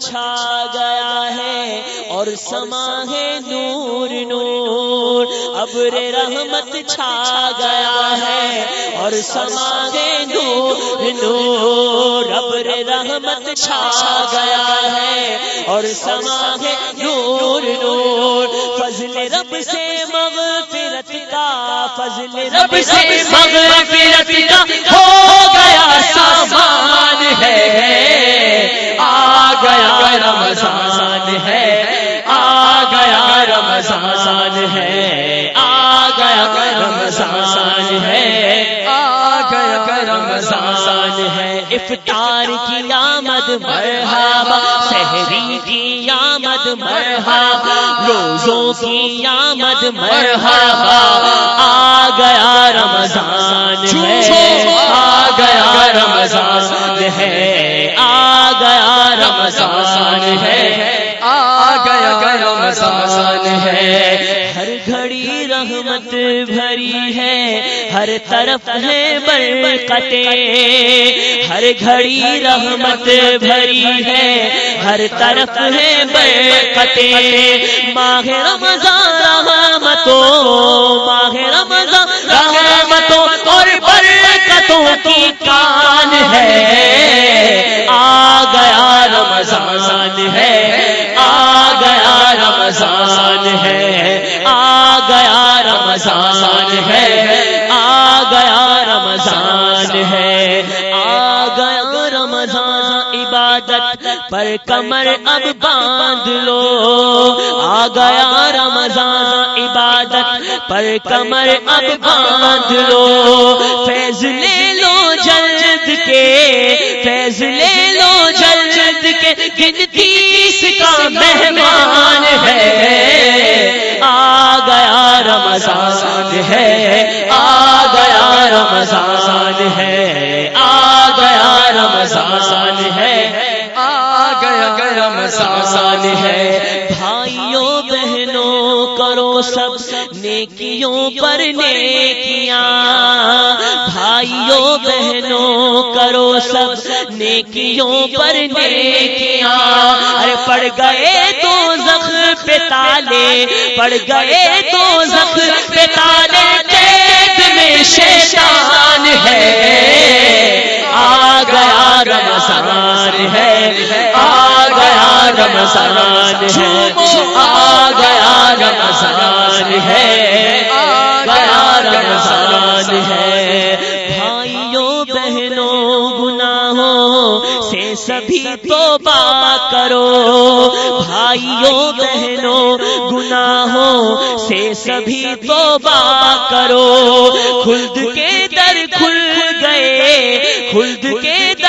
چھا گیا ہے اور سما ہے نور نور۔ ابر رحمت چھا گیا ہے اور سما ہے نور نور۔ ابر رحمت چھا گیا ہے اور سما ہے نور نور۔ فضل رب سے مغفرت کا فضل رب سے مغفرت کا ہو گیا سامان ہے۔ رمضان ہے، آ گیا رمضان ہے، آ گیا رمضان ہے، آ گیا رمضان ہے۔ افطار کی آمد مرحبا، شہری کی آمد مرحبا، روزوں کی آمد مرحبا۔ آ گیا رمضان ہے، آ گیا رمضان ہے، آ گیا رمضان ہے، آ گیا رمضان ہے، ہر گھڑی رحمت بھری ہے، ہر طرف ہے برکتیں، ہر گھڑی رحمت بھری ہے، ہر طرف ہے برکتیں، ماہ رمضان رحمتوں، ماہ رمضان رحمتوں اور برکتوں کی کان ہے آ گیا رمضان ہے آ گیا رمضان ہے آ گیا رمضان ہے آ عبادت پر کمر اب باندھ لو۔ آ گیا رمضان، عبادت پر کمر اب باندھ لو۔ فیض لے لو جلد کے، فیض لے لو جلد کے۔ گنتیس کا مہمان ہے۔ آ گیا رمضان ہے، آ گیا رمضان ہے۔ گیا رمضان ہے۔ بھائیوں، بہنوں، کرو سب نیکیوں پر نیکیاں۔ بھائیوں، بہنوں، کرو سب نیکیوں پر نیکیاں۔ ارے پڑ گئے تو زخم پہ تالے۔ پڑ گئے تو زخم پہ تالے۔ میں شیطان ہے۔ آ گیا رمضان ہے۔ آ رمضان ہے۔ آ گیا رمضان ہے۔ گیا رمضان ہے۔ بھائیوں بہنوں گناہوں سے سبھی توبہ کرو۔ بھائیوں بہنوں گناہوں سے سبھی توبہ کرو۔ خلد کے در کھل گئے۔ خلد کے در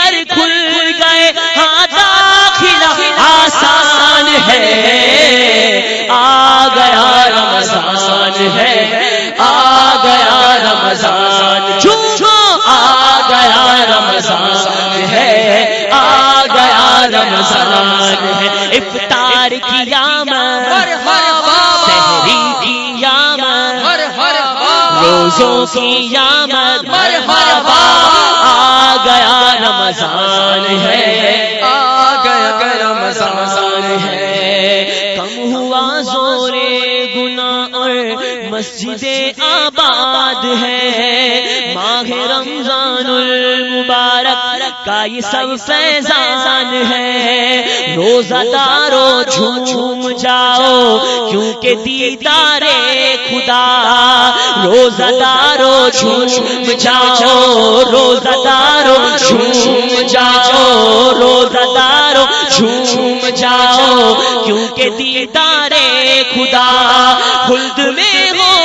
افطار کی آمد شہری کی آمد روزوں کی آمد مرحبا آ گیا رمضان ہے۔ آ گیا رمضان ہے۔ کم ہوا زورے گنا اور مسجد آباد ہے کا یہ سب فیضان ہے۔ روزہ دارو جھوم جاؤ، کیونکہ دیدار خدا۔ روزہ دارو جھوم جاؤ روزہ دارو جھوم جاؤ روزہ دارو جھوم جاؤ۔ کیونکہ دیدار خدا، خلد میں ہوگا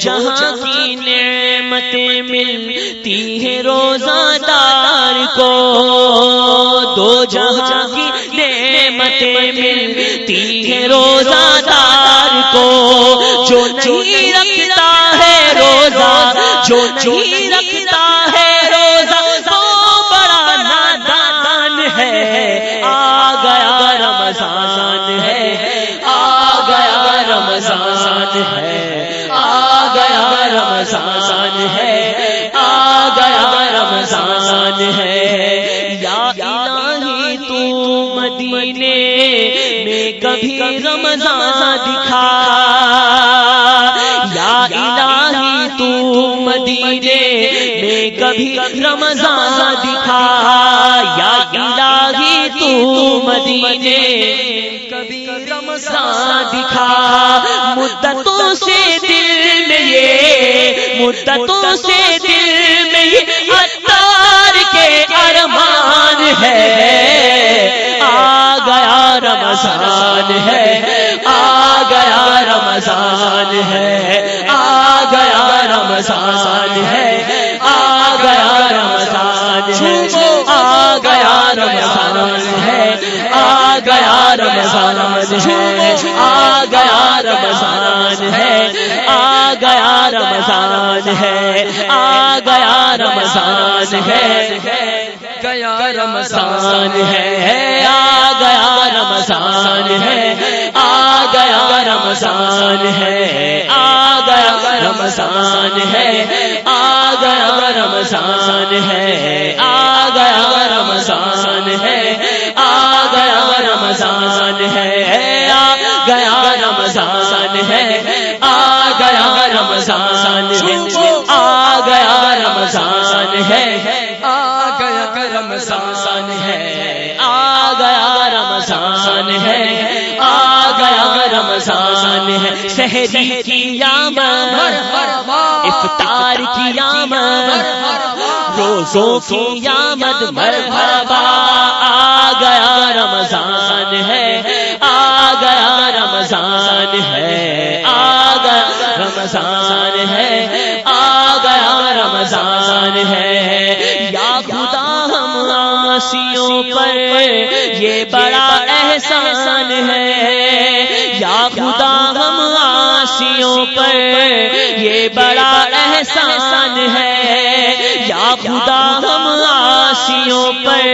جہاں کی نعمت ملتی ہے روزہ دار کو دو جہاں مدتوں سے دل میں یہ مدتوں سے دل رمضان ہے آ گیا رمضان ہے گیا رمضان ہے آ گیا رمضان ہے آ گیا رمضان ہے آ گیا رمضان ہے آ گیا رمضان ہے آ گیا رمضان ہے آ گیا رمضان ہے آ گیا رمضان ہے رمضان ہے آ گیا رمضان ہے۔ آ گیا رمضان ہے۔ آ گیا رمضان ہے۔ آ گیا رمضان ہے۔ شہری کی آمد افطار کی آمد روزوں کی آمد مرحبا۔ آ گیا رمضان ہے۔ آ گیا رمضان ہے۔ رمضان ہے۔ آ گیا رمضان ہے۔ یا خدا ہم آسیوں پر یہ بڑا احسان ہے۔ یا خدا ہم آسیوں پر یہ بڑا احسان ہے۔ یا خدا ہم آسیوں پر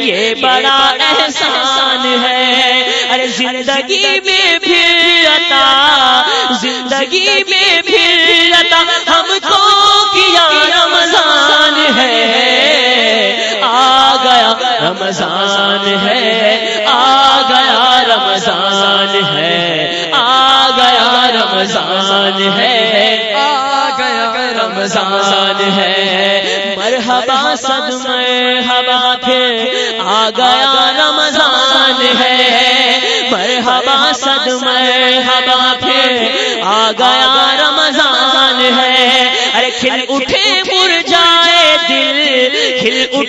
یہ بڑا احسان ہے۔ ارے زندگی میں زندگی میں پھر عطا ہم کو کیا رمضان ہے؟ آ گیا رمضان ہے، آ گیا رمضان ہے، آ گیا رمضان ہے، آ گیا رمضان ہے۔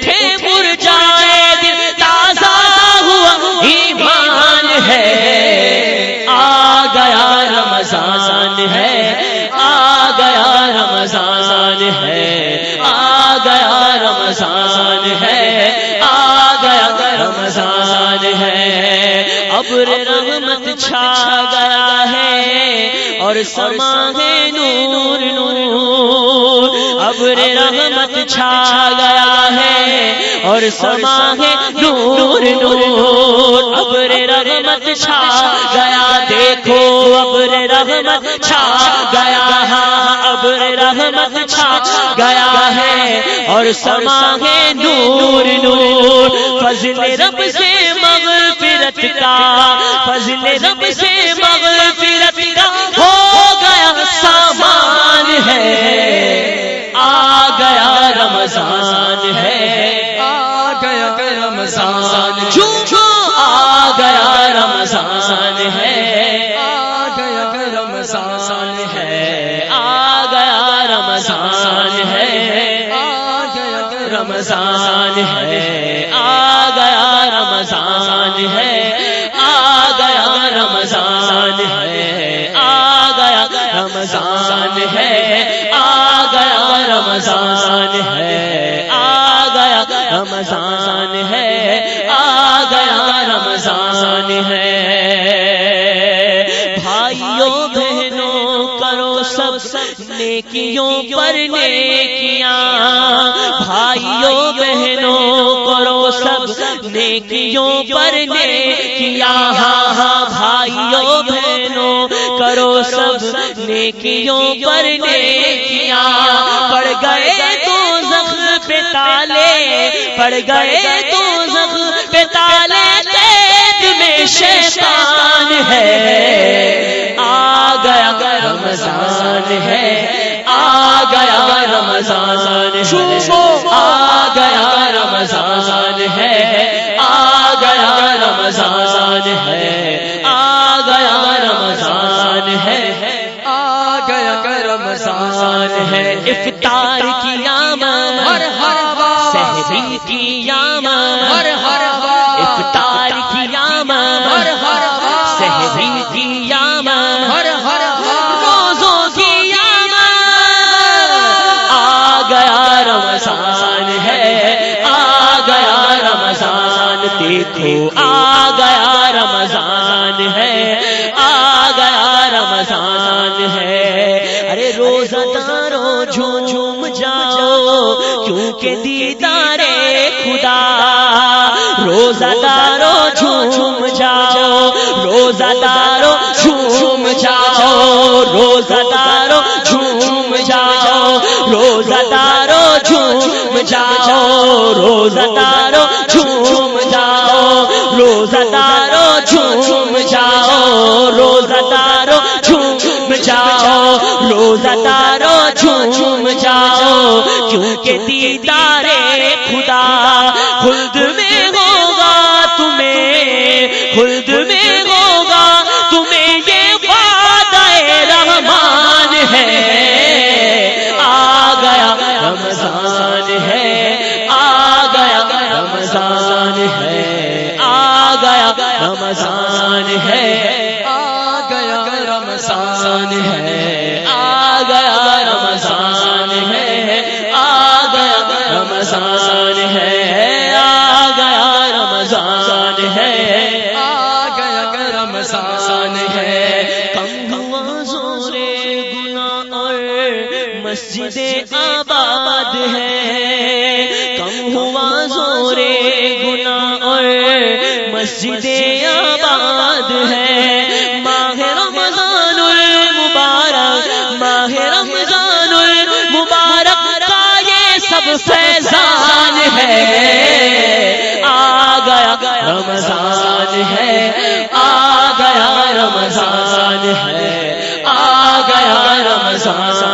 اٹھے مر جائے دل تازہ ہوا، ایمان ہے۔ آ گیا رمضان ہے، آ گیا رمضان ہے، آ گیا رمضان ہے، آ گیا رمضان ہے۔ ابر رحمت چھا گیا ہے اور سما ہے نور نور ابر رحمت چھا گیا ہے اور سما ہے نور نور ابر رحمت چھا گیا دیکھو ابر رحمت چھا گیا ہاں ابر رحمت چھا گیا ہے اور سما ہے نور نور فضل رب سے مغفرت کا فضل رب سے مغفرت ہے۔ آ گیا رمضان ہے۔ آ گیا رمضان۔ جھوٹو رمضان ہے۔ آ گیا رمضان ہے۔ بھائیوں، بہنوں، کرو سب نیکیوں پر نیکیاں۔ بھائیوں، بہنوں، کرو سب نیکیوں پر نیکیاں۔ ہاں ہاں بھائیوں، بہنوں، کرو سب نیکیوں پر نیکیاں۔ پڑ گئے پہ تالے پڑ گئے تو زخم پہ تالے قید میں شیطان ہے۔ آ گیا رمضان ہے۔ آ گیا رمضان آ گیا رمضان ہے۔ آ گیا رمضان ہے۔ آ گیا رمضان ہے۔ آ گیا رمضان ہے۔ افطار کی روزہ دارو جھوم جاؤ، روزہ دارو جھوم جاؤ، روزہ دارو جھوم جاؤ، روزہ دارو جھوم جاؤ، روزہ دارو جھوم جاؤ، روزہ دارو جھوم جاؤ، روزہ دارو جھوم جاؤ، روزہ دارو جھوم جاؤ، کیونکہ دیدار مسجد آباد ہے۔ کم ہوا زور گنا اور مسجد آباد ہے۔ ماہ رمضان المبارک ماہ رمضان المبارک کا یہ سب فیضان ہے۔ آ گیا رمضان ہے۔ آ گیا رمضان ہے۔ آ گیا رمضان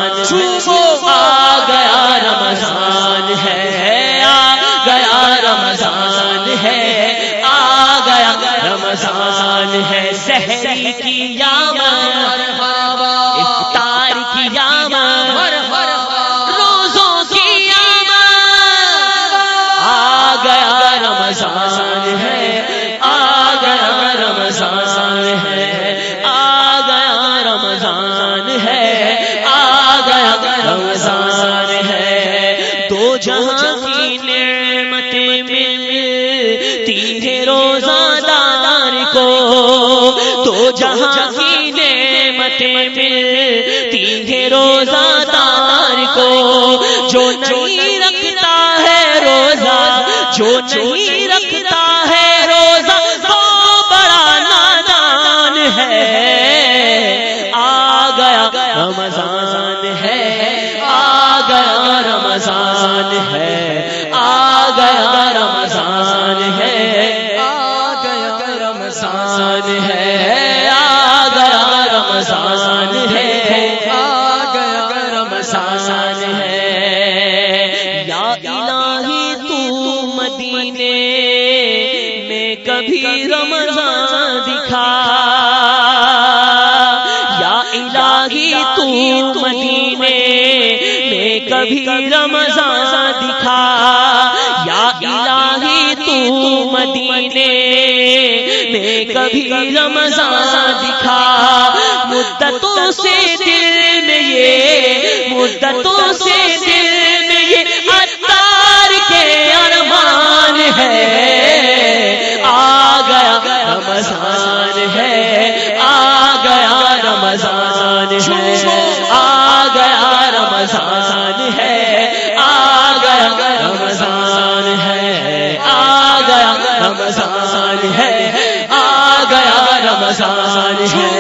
رمضان دکھا۔ یا الہی تو مدینے میں کبھی رمضان دکھا۔ یا الہی تو مدینے میں کبھی رمضان دکھا۔ مدتوں سے دل میں یہ مدتوں سے دل میں یہ اتار کے ارمان ہے۔ آ